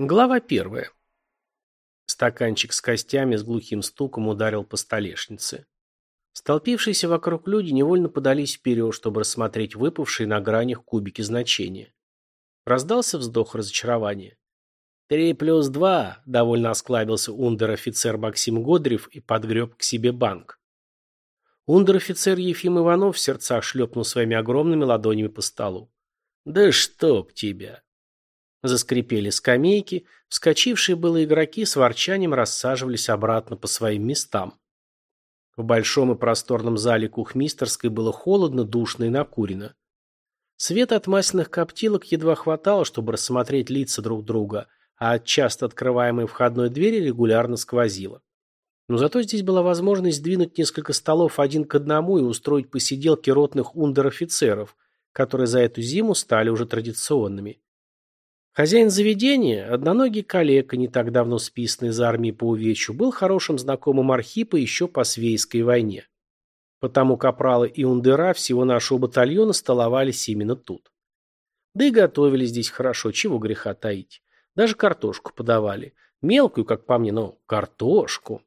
Глава первая. Стаканчик с костями с глухим стуком ударил по столешнице. Столпившиеся вокруг люди невольно подались вперед, чтобы рассмотреть выпавшие на гранях кубики значения. Раздался вздох разочарования. «Три плюс два», — довольно осклабился ундер-офицер Максим Годрев и подгреб к себе банк. Ундер-офицер Ефим Иванов в сердцах шлепнул своими огромными ладонями по столу. «Да чтоб тебя!» Заскрипели скамейки, вскочившие было игроки с ворчанием рассаживались обратно по своим местам. В большом и просторном зале кухмистерской было холодно, душно и накурено. Света от масляных коптилок едва хватало, чтобы рассмотреть лица друг друга, а от часто открываемой входной двери регулярно сквозило. Но зато здесь была возможность сдвинуть несколько столов один к одному и устроить посиделки ротных ундер-офицеров, которые за эту зиму стали уже традиционными. Хозяин заведения, одноногий калека, не так давно списанный из армии по увечью, был хорошим знакомым Архипа еще по Свейской войне. Потому капралы и ундера всего нашего батальона столовались именно тут. Да и готовили здесь хорошо, чего греха таить. Даже картошку подавали. Мелкую, как по мне, но картошку.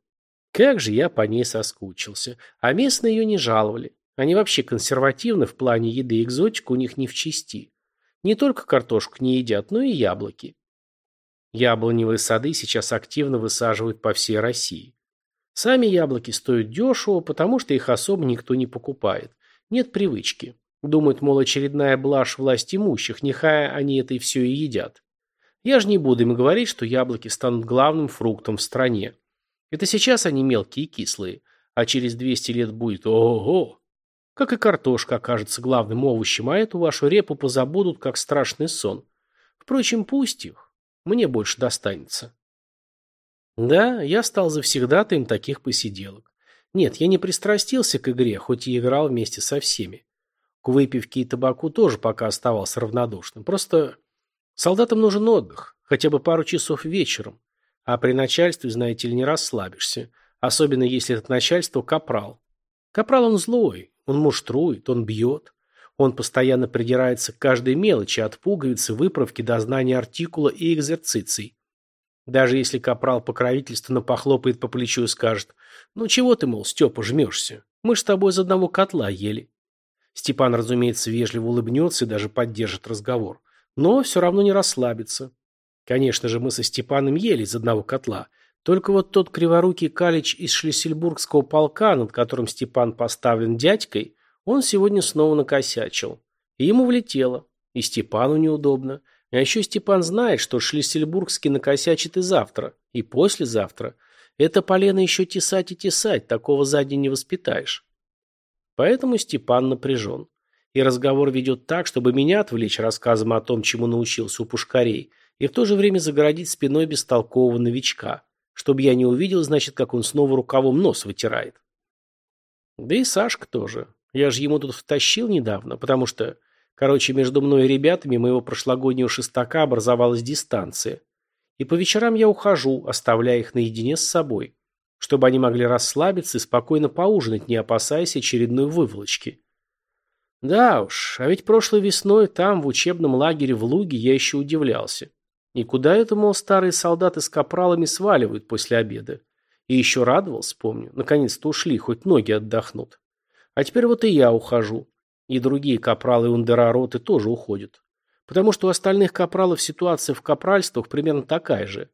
Как же я по ней соскучился. А местные ее не жаловали. Они вообще консервативны в плане еды, экзотика у них не в чести. Не только картошку не едят, но и яблоки. Яблоневые сады сейчас активно высаживают по всей России. Сами яблоки стоят дешево, потому что их особо никто не покупает. Нет привычки. Думают, мол, очередная блажь власть имущих, нехай они это и все и едят. Я же не буду им говорить, что яблоки станут главным фруктом в стране. Это сейчас они мелкие и кислые, а через 200 лет будет ого-го. Как и картошка окажется главным овощем, а эту вашу репу позабудут, как страшный сон. Впрочем, пусть их. Мне больше достанется. Да, я стал завсегдатаем таких посиделок. Нет, я не пристрастился к игре, хоть и играл вместе со всеми. К выпивке и табаку тоже пока оставался равнодушным. Просто солдатам нужен отдых, хотя бы пару часов вечером. А при начальстве, знаете ли, не расслабишься. Особенно если это начальство капрал. Капрал он злой, он муштрует, он бьет. Он постоянно придирается к каждой мелочи, от пуговицы, выправки до знания артикула и экзерциций. Даже если капрал покровительственно похлопает по плечу и скажет «Ну чего ты, мол, Степа, жмешься? Мы ж с тобой из одного котла ели». Степан, разумеется, вежливо улыбнется и даже поддержит разговор. Но все равно не расслабится. Конечно же, мы со Степаном ели из одного котла, только вот тот криворукий калич из шлиссельбургского полка, над которым Степан поставлен дядькой, он сегодня снова накосячил. И ему влетело. И Степану неудобно. А еще Степан знает, что шлиссельбургский накосячит и завтра, и послезавтра. Это полено еще тесать и тесать, такого за день не воспитаешь. Поэтому Степан напряжен. И разговор ведет так, чтобы меня отвлечь рассказом о том, чему научился у пушкарей, и в то же время загородить спиной бестолкового новичка. Чтобы я не увидел, значит, как он снова рукавом нос вытирает. Да и Сашка тоже. Я же ему тут втащил недавно, потому что, короче, между мной и ребятами моего прошлогоднего шестака образовалась дистанция. И по вечерам я ухожу, оставляя их наедине с собой, чтобы они могли расслабиться и спокойно поужинать, не опасаясь очередной выволочки. Да уж, а ведь прошлой весной там, в учебном лагере в Луге, я еще удивлялся. И куда это, мол, старые солдаты с капралами сваливают после обеда? И еще радовался, помню. Наконец-то ушли, хоть ноги отдохнут. А теперь вот и я ухожу. И другие капралы и ундерароты тоже уходят. Потому что у остальных капралов ситуация в капральствах примерно такая же.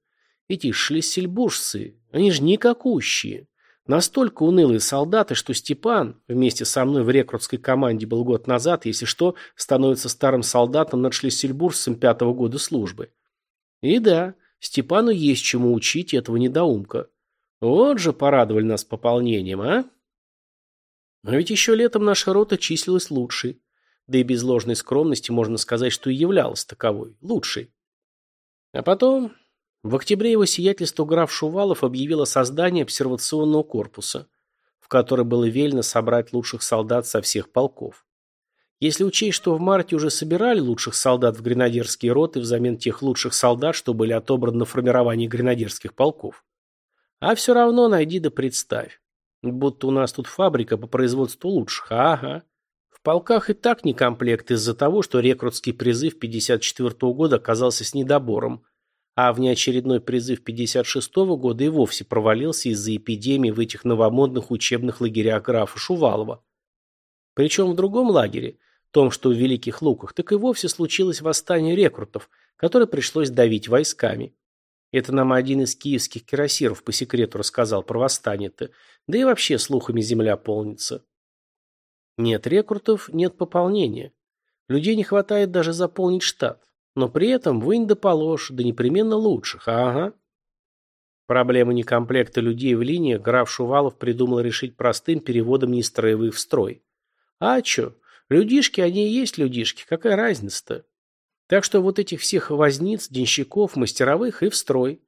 Эти шлиссельбуржцы, они же никакущие. Настолько унылые солдаты, что Степан, вместе со мной в рекрутской команде был год назад, если что, становится старым солдатом над шлиссельбуржцем пятого года службы. И да, Степану есть чему учить этого недоумка. Вот же порадовали нас пополнением, а? А ведь еще летом наша рота числилась лучшей. Да и без ложной скромности можно сказать, что и являлась таковой, лучшей. А потом, в октябре его сиятельство граф Шувалов объявил о создании обсервационного корпуса, в который было велено собрать лучших солдат со всех полков. Если учесть, что в марте уже собирали лучших солдат в гренадерские роты взамен тех лучших солдат, что были отобраны на формирование гренадерских полков. А все равно найди да представь. Будто у нас тут фабрика по производству лучших. Ага. В полках и так не комплект из-за того, что рекрутский призыв 54 -го года оказался с недобором. а внеочередной призыв 56 -го года и вовсе провалился из-за эпидемии в этих новомодных учебных лагерях графа Шувалова. Причем в другом лагере, том, что в Великих Луках, так и вовсе случилось восстание рекрутов, которое пришлось давить войсками. Это нам один из киевских кирасиров по секрету рассказал про восстание-то, да и вообще слухами земля полнится. Нет рекрутов, нет пополнения. Людей не хватает даже заполнить штат. Но при этом вынь да положь, да непременно лучших, ага. Проблему некомплекта людей в линии граф Шувалов придумал решить простым переводом нестроевых в строй. А чё? Людишки, они и есть людишки, какая разница-то? Так что вот этих всех возниц, денщиков, мастеровых и в строй.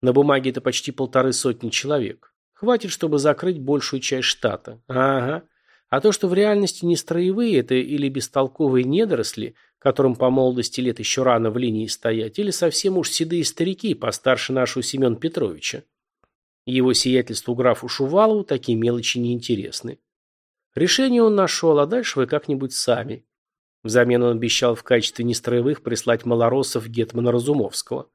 На бумаге это почти полторы сотни человек. Хватит, чтобы закрыть большую часть штата. Ага. А то, что в реальности не строевые, это или бестолковые недоросли, которым по молодости лет еще рано в линии стоять, или совсем уж седые старики, постарше нашего Семена Петровича. Его сиятельству графу Шувалову такие мелочи не интересны. Решение он нашел, а дальше вы как-нибудь сами. Взамен он обещал в качестве нестроевых прислать малороссов Гетмана Разумовского.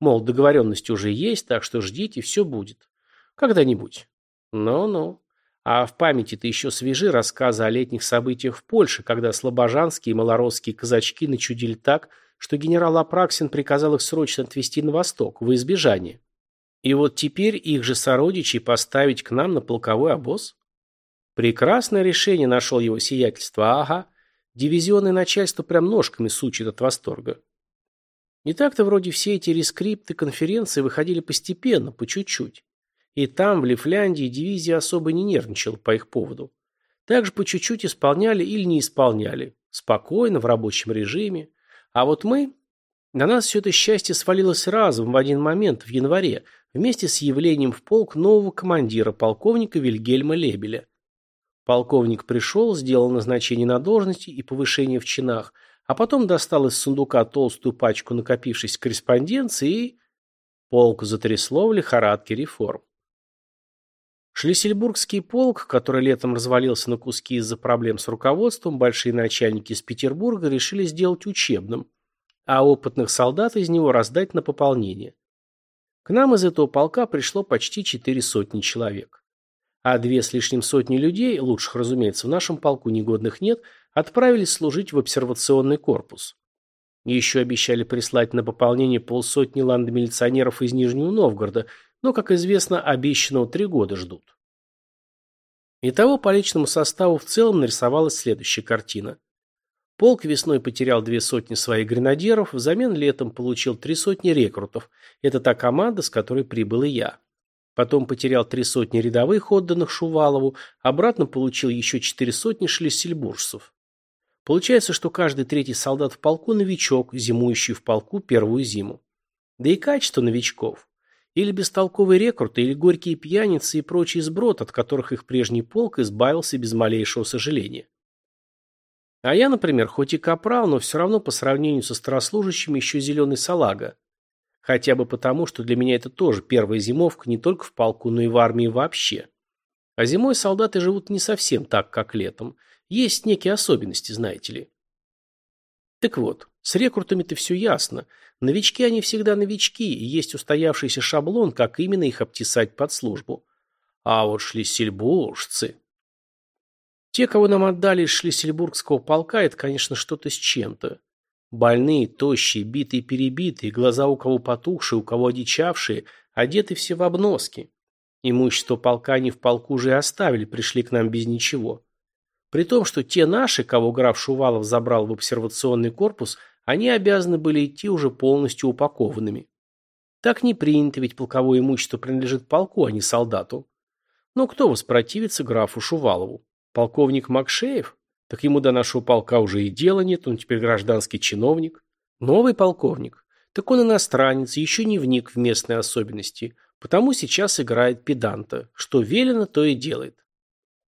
Мол, договоренность уже есть, так что ждите, все будет. Когда-нибудь. Ну-ну. А в памяти-то еще свежи рассказы о летних событиях в Польше, когда слобожанские и малоросские казачки начудили так, что генерал Апраксин приказал их срочно отвезти на восток, во избежание. И вот теперь их же сородичей поставить к нам на полковой обоз? Прекрасное решение нашел его сиятельство, ага. Дивизионное начальство прям ножками сучит от восторга. Не так-то вроде все эти рескрипты конференции выходили постепенно, по чуть-чуть. И там, в Лифляндии, дивизия особо не нервничала по их поводу. Также по чуть-чуть исполняли или не исполняли. Спокойно, в рабочем режиме. А вот мы... На нас все это счастье свалилось разом в один момент, в январе, вместе с явлением в полк нового командира, полковника Вильгельма Лебеля. Полковник пришел, сделал назначение на должности и повышение в чинах, а потом достал из сундука толстую пачку накопившейся корреспонденции и... Полк затрясло в лихорадке реформ. Шлиссельбургский полк, который летом развалился на куски из-за проблем с руководством, большие начальники из Петербурга решили сделать учебным, а опытных солдат из него раздать на пополнение. К нам из этого полка пришло почти четыре сотни человек а две с лишним сотни людей, лучших, разумеется, в нашем полку негодных нет, отправились служить в обсервационный корпус. Еще обещали прислать на пополнение полсотни ландомилиционеров из Нижнего Новгорода, но, как известно, обещанного три года ждут. Итого по личному составу в целом нарисовалась следующая картина. Полк весной потерял две сотни своих гренадеров, взамен летом получил три сотни рекрутов. Это та команда, с которой прибыл и я. Потом потерял три сотни рядовых, отданных Шувалову, обратно получил еще четыре сотни шлиссельбуржцев. Получается, что каждый третий солдат в полку – новичок, зимующий в полку первую зиму. Да и качество новичков. Или бестолковые рекруты, или горькие пьяницы и прочий сброд, от которых их прежний полк избавился без малейшего сожаления. А я, например, хоть и капрал, но все равно по сравнению со старослужащими еще зеленый салага. Хотя бы потому, что для меня это тоже первая зимовка не только в полку, но и в армии вообще. А зимой солдаты живут не совсем так, как летом. Есть некие особенности, знаете ли. Так вот, с рекрутами-то все ясно. Новички они всегда новички, и есть устоявшийся шаблон, как именно их обтесать под службу. А вот шлиссельбуржцы... Те, кого нам отдали из шлиссельбургского полка, это, конечно, что-то с чем-то. Больные, тощие, битые-перебитые, глаза у кого потухшие, у кого одичавшие, одеты все в обноски. Имущество полка не в полку же и оставили, пришли к нам без ничего. При том, что те наши, кого граф Шувалов забрал в обсервационный корпус, они обязаны были идти уже полностью упакованными. Так не принято, ведь полковое имущество принадлежит полку, а не солдату. Но кто воспротивится графу Шувалову? Полковник Макшеев? Так ему до нашего полка уже и дела нет, он теперь гражданский чиновник. Новый полковник. Так он иностранец, еще не вник в местные особенности, потому сейчас играет педанта. Что велено, то и делает.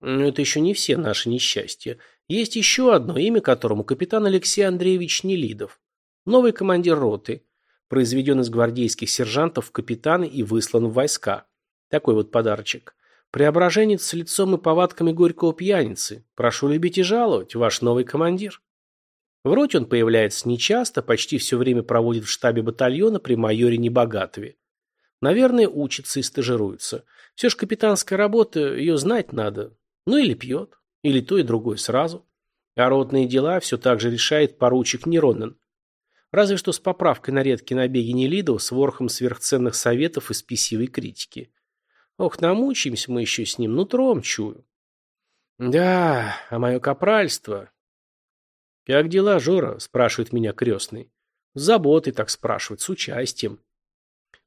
Но это еще не все наши несчастья. Есть еще одно, имя которому капитан Алексей Андреевич Нелидов. Новый командир роты. Произведен из гвардейских сержантов в капитаны и выслан в войска. Такой вот подарочек. Преображенец с лицом и повадками горького пьяницы. Прошу любить и жаловать, ваш новый командир. В роте он появляется нечасто, почти все время проводит в штабе батальона при майоре Небогатове. Наверное, учится и стажируется. Все же капитанская работа, ее знать надо. Ну или пьет, или то и другое сразу. А ротные дела все так же решает поручик Неронен. Разве что с поправкой на редкие набеги Нелидова с ворохом сверхценных советов и спесивой критики. Ох, намучаемся мы еще с ним, нутром чую. Да, а мое капральство... «Как дела, Жора?» – спрашивает меня крестный. С заботой так спрашивает, с участием.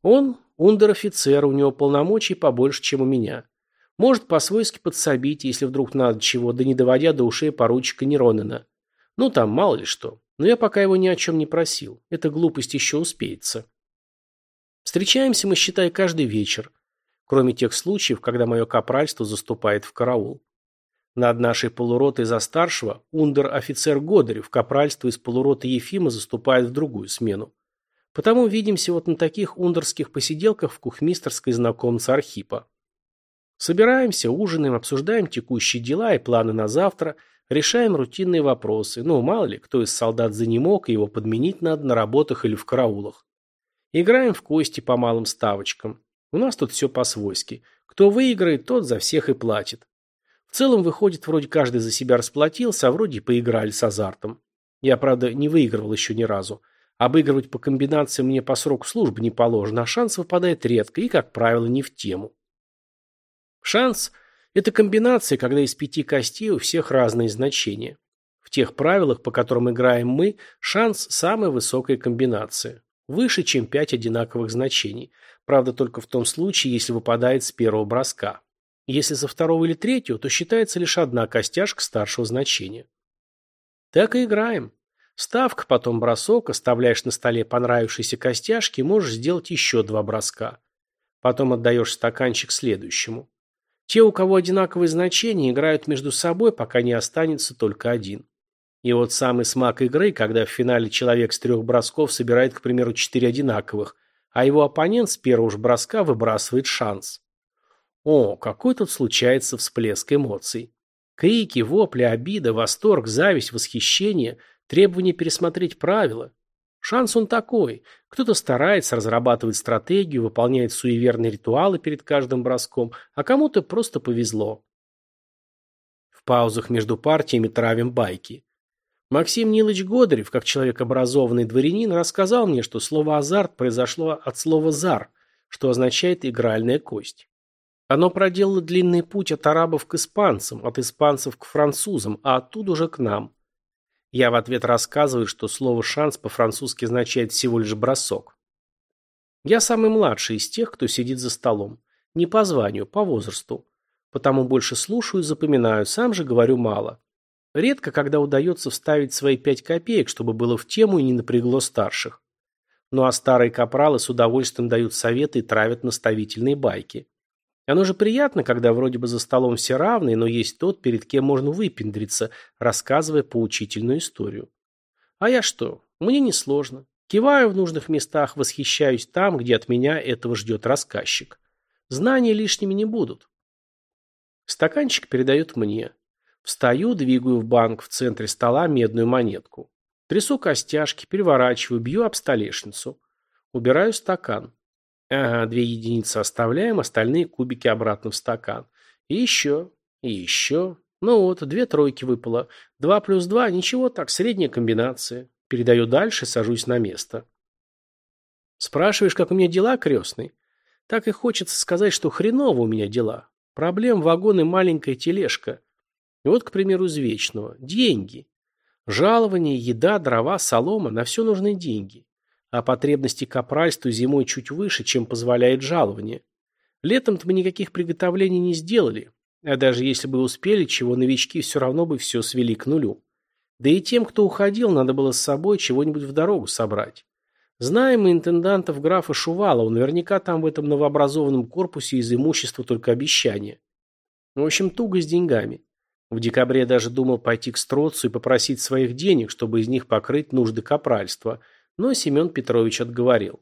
Он ундер-офицер, у него полномочий побольше, чем у меня. Может по-свойски подсобить, если вдруг надо чего, да не доводя до ушей поручика Неронена. Ну там, мало ли что. Но я пока его ни о чем не просил. Эта глупость еще успеется. Встречаемся мы, считай, каждый вечер. Кроме тех случаев, когда мое капральство заступает в караул. Над нашей полуротой за старшего ундер-офицер Годырев, капральство из полуроты Ефима заступает в другую смену. Потому видимся вот на таких ундерских посиделках в кухмистерской знакомца Архипа. Собираемся, ужинаем, обсуждаем текущие дела и планы на завтра, решаем рутинные вопросы. Ну, мало ли, кто из солдат занемог, и его подменить надо на работах или в караулах. Играем в кости по малым ставочкам. У нас тут все по-свойски. Кто выиграет, тот за всех и платит. В целом, выходит, вроде каждый за себя расплатился, а вроде поиграли с азартом. Я, правда, не выигрывал еще ни разу. Обыгрывать по комбинациям мне по сроку службы не положено, а шанс выпадает редко и, как правило, не в тему. Шанс – это комбинация, когда из пяти костей у всех разные значения. В тех правилах, по которым играем мы, шанс – самая высокая комбинация. Выше, чем пять одинаковых значений. Правда, только в том случае, если выпадает с первого броска. Если со второго или третьего, то считается лишь одна костяшка старшего значения. Так и играем. Ставка, потом бросок, оставляешь на столе понравившиеся костяшки, можешь сделать еще два броска. Потом отдаешь стаканчик следующему. Те, у кого одинаковые значения, играют между собой, пока не останется только один. И вот самый смак игры, когда в финале человек с трех бросков собирает, к примеру, четыре одинаковых, а его оппонент с первого же броска выбрасывает шанс. О, какой тут случается всплеск эмоций. Крики, вопли, обида, восторг, зависть, восхищение, требование пересмотреть правила. Шанс он такой. Кто-то старается, разрабатывает стратегию, выполняет суеверные ритуалы перед каждым броском, а кому-то просто повезло. В паузах между партиями травим байки. Максим Нилович Годырев, как человек образованный дворянин, рассказал мне, что слово «азарт» произошло от слова «зар», что означает «игральная кость». Оно проделало длинный путь от арабов к испанцам, от испанцев к французам, а оттуда уже к нам. Я в ответ рассказываю, что слово «шанс» по-французски означает всего лишь бросок. Я самый младший из тех, кто сидит за столом. Не по званию, по возрасту. Потому больше слушаю и запоминаю, сам же говорю мало. Редко, когда удается вставить свои пять копеек, чтобы было в тему и не напрягло старших. Ну а старые капралы с удовольствием дают советы и травят наставительные байки. Оно же приятно, когда вроде бы за столом все равны, но есть тот, перед кем можно выпендриться, рассказывая поучительную историю. А я что? Мне несложно. Киваю в нужных местах, восхищаюсь там, где от меня этого ждет рассказчик. Знания лишними не будут. Стаканчик передают мне. Встаю, двигаю в банк в центре стола медную монетку. Трясу костяшки, переворачиваю, бью об столешницу. Убираю стакан. Ага, две единицы оставляем, остальные кубики обратно в стакан. И еще, и еще. Ну вот, две тройки выпало. Два плюс два, ничего так, средняя комбинация. Передаю дальше, сажусь на место. Спрашиваешь, как у меня дела, крестный? Так и хочется сказать, что хреново у меня дела. Проблем вагон и маленькая тележка. И вот, к примеру, из вечного. Деньги. Жалование, еда, дрова, солома, на все нужны деньги а потребности капральства зимой чуть выше, чем позволяет жалование. Летом-то мы никаких приготовлений не сделали, а даже если бы успели, чего новички все равно бы все свели к нулю. Да и тем, кто уходил, надо было с собой чего-нибудь в дорогу собрать. Знаем мы интендантов графа Шувалова, наверняка там в этом новообразованном корпусе из имущества только обещания. В общем, туго с деньгами. В декабре даже думал пойти к Строцу и попросить своих денег, чтобы из них покрыть нужды капральства – но Семен Петрович отговорил.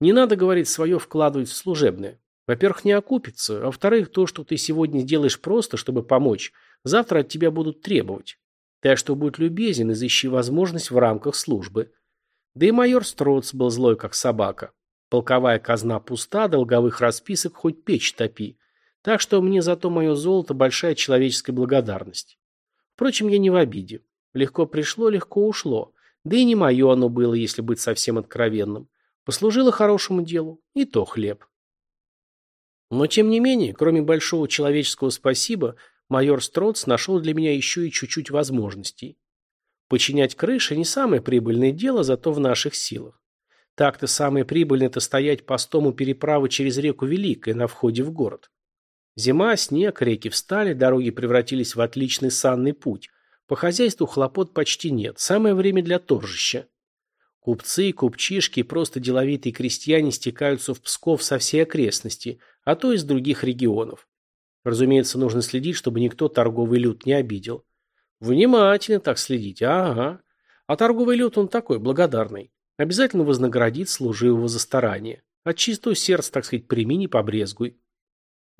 Не надо, говорить, свое вкладывать в служебное. Во-первых, не окупится, а во-вторых, то, что ты сегодня делаешь просто, чтобы помочь, завтра от тебя будут требовать. Так что будь любезен, изыщи возможность в рамках службы. Да и майор Строц был злой, как собака. Полковая казна пуста, долговых расписок хоть печь топи. Так что мне за то мое золото большая человеческая благодарность. Впрочем, я не в обиде. Легко пришло, легко ушло. Да и не мое оно было, если быть совсем откровенным. Послужило хорошему делу, и то хлеб. Но тем не менее, кроме большого человеческого спасибо, майор Строц нашел для меня еще и чуть-чуть возможностей. Починять крыши не самое прибыльное дело, зато в наших силах. Так-то самое прибыльное – это стоять постом у переправы через реку Великая на входе в город. Зима, снег, реки встали, дороги превратились в отличный санный путь. По хозяйству хлопот почти нет, самое время для торжища. Купцы, купчишки и просто деловитые крестьяне стекаются в Псков со всей окрестности, а то из других регионов. Разумеется, нужно следить, чтобы никто торговый люд не обидел. Внимательно так следить, ага. А торговый люд он такой, благодарный. Обязательно вознаградит служивого за старание. От чистого сердца, так сказать, прими, не побрезгуй.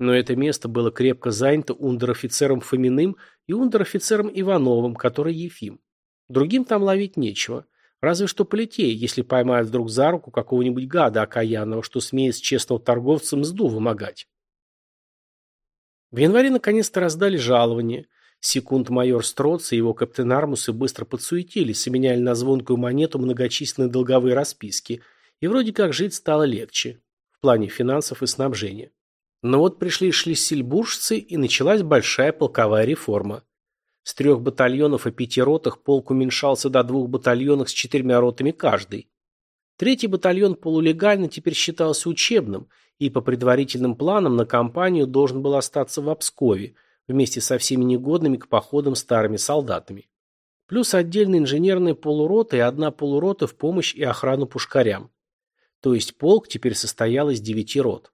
Но это место было крепко занято унтер-офицером Фоминым и унтер-офицером Ивановым, который Ефим. Другим там ловить нечего. Разве что полетей, если поймают вдруг за руку какого-нибудь гада окаянного, что смеет с честного торговца мзду вымогать. В январе наконец-то раздали жалование. Секунд-майор Строц и его каптен-армусы быстро подсуетились, меняли на звонкую монету многочисленные долговые расписки, и вроде как жить стало легче, в плане финансов и снабжения. Но вот пришли шлиссельбуржцы, и началась большая полковая реформа. С трех батальонов и пяти ротах полк уменьшался до двух батальонов с четырьмя ротами каждый. Третий батальон полулегально теперь считался учебным, и по предварительным планам на кампанию должен был остаться в Обскове, вместе со всеми негодными к походам старыми солдатами. Плюс отдельная инженерная полурота и одна полурота в помощь и охрану пушкарям. То есть полк теперь состоял из девяти рот.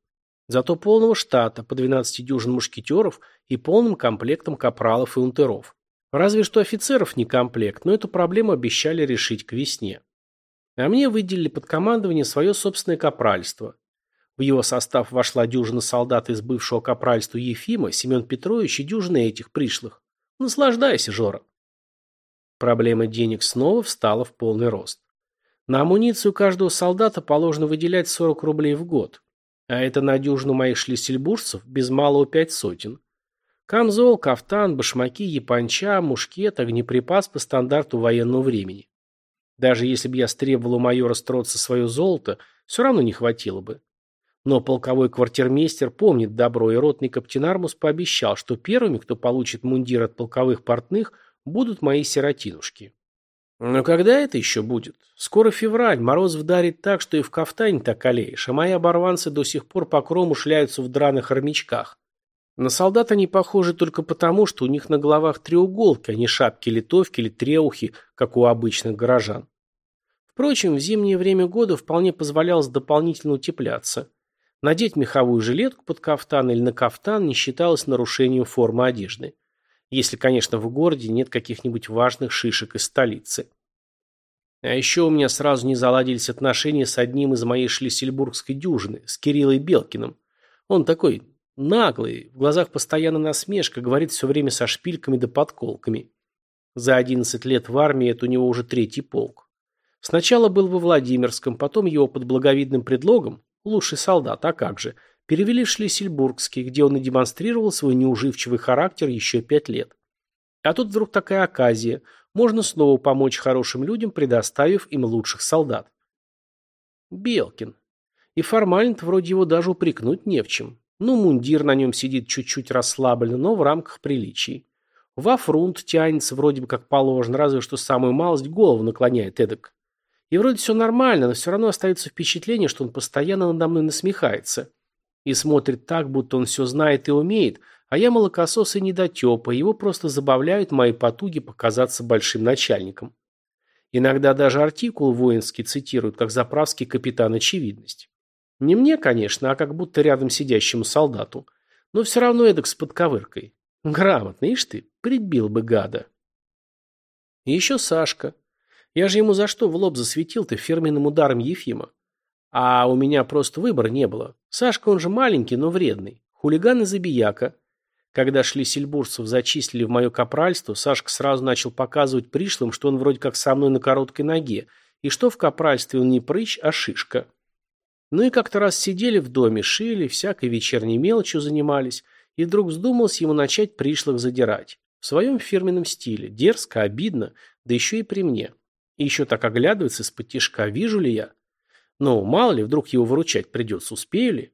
Зато полного штата, по 12 дюжин мушкетеров и полным комплектом капралов и унтеров. Разве что офицеров не комплект, но эту проблему обещали решить к весне. А мне выделили под командование свое собственное капральство. В его состав вошла дюжина солдат из бывшего капральства Ефима, Семен Петрович и дюжина этих пришлых. Наслаждайся, Жора. Проблема денег снова встала в полный рост. На амуницию каждого солдата положено выделять 40 рублей в год. А это на дюжину моих шлиссельбуржцев без малого пять сотен. Камзол, кафтан, башмаки, японча, мушкет, огнеприпас по стандарту военного времени. Даже если бы я стребовал у майора Строца свое золото, все равно не хватило бы. Но полковой квартирмейстер помнит добро, и ротный Каптенармус пообещал, что первыми, кто получит мундир от полковых портных, будут мои сиротинушки. Но когда это еще будет? Скоро февраль, мороз вдарит так, что и в кафтане так олеешь, а мои оборванцы до сих пор по крому шляются в драных армячках. На солдат они похожи только потому, что у них на головах треуголки, а не шапки-литовки или треухи, как у обычных горожан. Впрочем, в зимнее время года вполне позволялось дополнительно утепляться. Надеть меховую жилетку под кафтан или на кафтан не считалось нарушением формы одежды. Если, конечно, в городе нет каких-нибудь важных шишек из столицы. А еще у меня сразу не заладились отношения с одним из моей шлиссельбургской дюжины, с Кириллой Белкиным. Он такой наглый, в глазах постоянно насмешка, говорит все время со шпильками да подколками. За 11 лет в армии это у него уже третий полк. Сначала был во Владимирском, потом его под благовидным предлогом, лучший солдат, а как же, перевели в Шлиссельбургский, где он и демонстрировал свой неуживчивый характер еще пять лет. А тут вдруг такая оказия. Можно снова помочь хорошим людям, предоставив им лучших солдат. Белкин. И формально-то вроде его даже упрекнуть не в чем. Ну, мундир на нем сидит чуть-чуть расслабленно, но в рамках приличий. Во фрунт тянется вроде бы как положено, разве что самую малость голову наклоняет эдак. И вроде все нормально, но все равно остается впечатление, что он постоянно надо мной насмехается и смотрит так, будто он все знает и умеет, а я молокосос и недотепа, его просто забавляют мои потуги показаться большим начальником. Иногда даже артикул воинский цитируют, как заправский капитан очевидность. Не мне, конечно, а как будто рядом сидящему солдату. Но все равно эдак с подковыркой. Грамотно, ишь ты, прибил бы гада. И еще Сашка. Я же ему за что в лоб засветил-то фирменным ударом Ефима? А у меня просто выбора не было. Сашка, он же маленький, но вредный. Хулиган и забияка. Когда шлиссельбургцев зачислили в мое капральство, Сашка сразу начал показывать пришлым, что он вроде как со мной на короткой ноге, и что в капральстве он не прыщ, а шишка. Ну и как-то раз сидели в доме, шили, всякой вечерней мелочью занимались, и вдруг вздумалось ему начать пришлых задирать. В своем фирменном стиле, дерзко, обидно, да еще и при мне. И еще так оглядывается из-под вижу ли я. Ну, мало ли, вдруг его выручать придется, успею ли?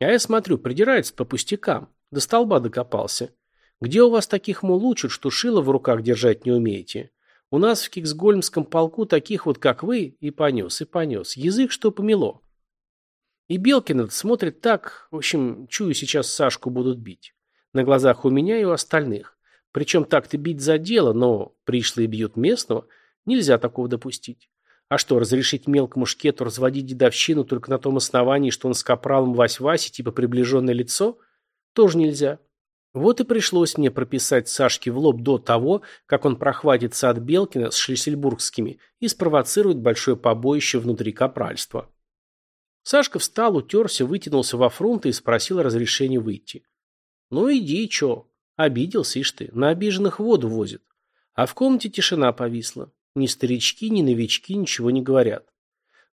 А я смотрю, придирается по пустякам. До столба докопался. Где у вас таких, мол, учат, что шило в руках держать не умеете? У нас в Киксгольмском полку таких вот, как вы, и понес, и понес. Язык, что помело. И Белкин этот смотрит так, в общем, чую, сейчас Сашку будут бить. На глазах у меня и у остальных. Причем так-то бить за дело, но пришлые бьют местного, нельзя такого допустить. А что, разрешить мелкому шкету разводить дедовщину только на том основании, что он с капралом Вась-Васи, типа приближенное лицо – тоже нельзя. Вот и пришлось мне прописать Сашке в лоб до того, как он прохватится от Белкина с шлиссельбургскими и спровоцирует большое побоище внутри капральства. Сашка встал, утерся, вытянулся во фронт и спросил разрешения выйти. «Ну иди, чё?» Обиделся, ишь ты, на обиженных воду возит. А в комнате тишина повисла. Ни старички, ни новички ничего не говорят.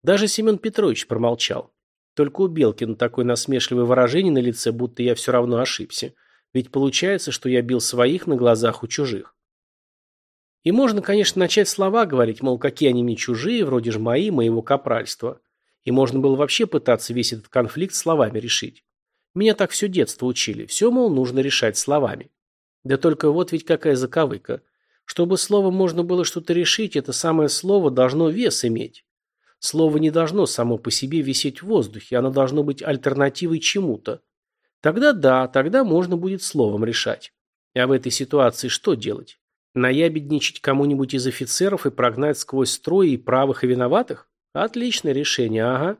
Даже Семен Петрович промолчал. Только у Белкина такое насмешливое выражение на лице, будто я все равно ошибся. Ведь получается, что я бил своих на глазах у чужих. И можно, конечно, начать слова говорить, мол, какие они мне чужие, вроде же мои, моего капральства. И можно было вообще пытаться весь этот конфликт словами решить. Меня так все детство учили. Все, мол, нужно решать словами. Да только вот ведь какая заковыка. Чтобы словом можно было что-то решить, это самое слово должно вес иметь. Слово не должно само по себе висеть в воздухе, оно должно быть альтернативой чему-то. Тогда да, тогда можно будет словом решать. А в этой ситуации что делать? Наябедничать кому-нибудь из офицеров и прогнать сквозь строй и правых и виноватых? Отличное решение, ага.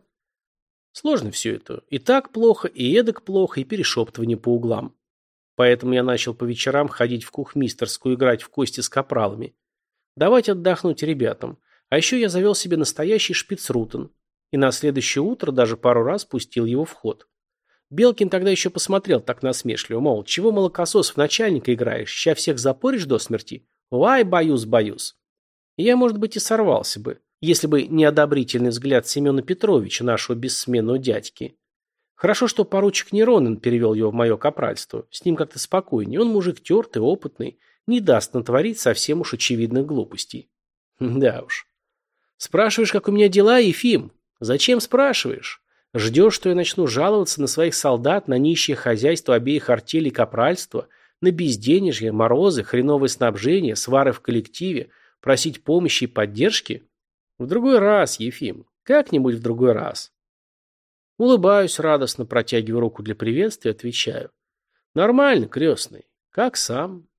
Сложно все это. И так плохо, и эдак плохо, и перешептывание по углам. Поэтому я начал по вечерам ходить в кухмистерскую играть в кости с капралами. Давать отдохнуть ребятам. А еще я завел себе настоящий шпицрутен. И на следующее утро даже пару раз пустил его в ход. Белкин тогда еще посмотрел так насмешливо, мол, чего молокосос в начальника играешь, ща всех запоришь до смерти? Вай, боюсь, боюсь. Я, может быть, и сорвался бы, если бы не одобрительный взгляд Семена Петровича, нашего бессменного дядьки. Хорошо, что поручик Неронин перевел его в мое капральство. С ним как-то спокойнее. Он мужик тертый, опытный, не даст натворить совсем уж очевидных глупостей. Да уж. Спрашиваешь, как у меня дела, Ефим? Зачем спрашиваешь? Ждешь, что я начну жаловаться на своих солдат, на нищее хозяйство обеих артелей капральства, на безденежье, морозы, хреновое снабжение, свары в коллективе, просить помощи и поддержки? В другой раз, Ефим, как-нибудь в другой раз. Улыбаюсь радостно, протягиваю руку для приветствия, отвечаю. Нормально, крестный. Как сам?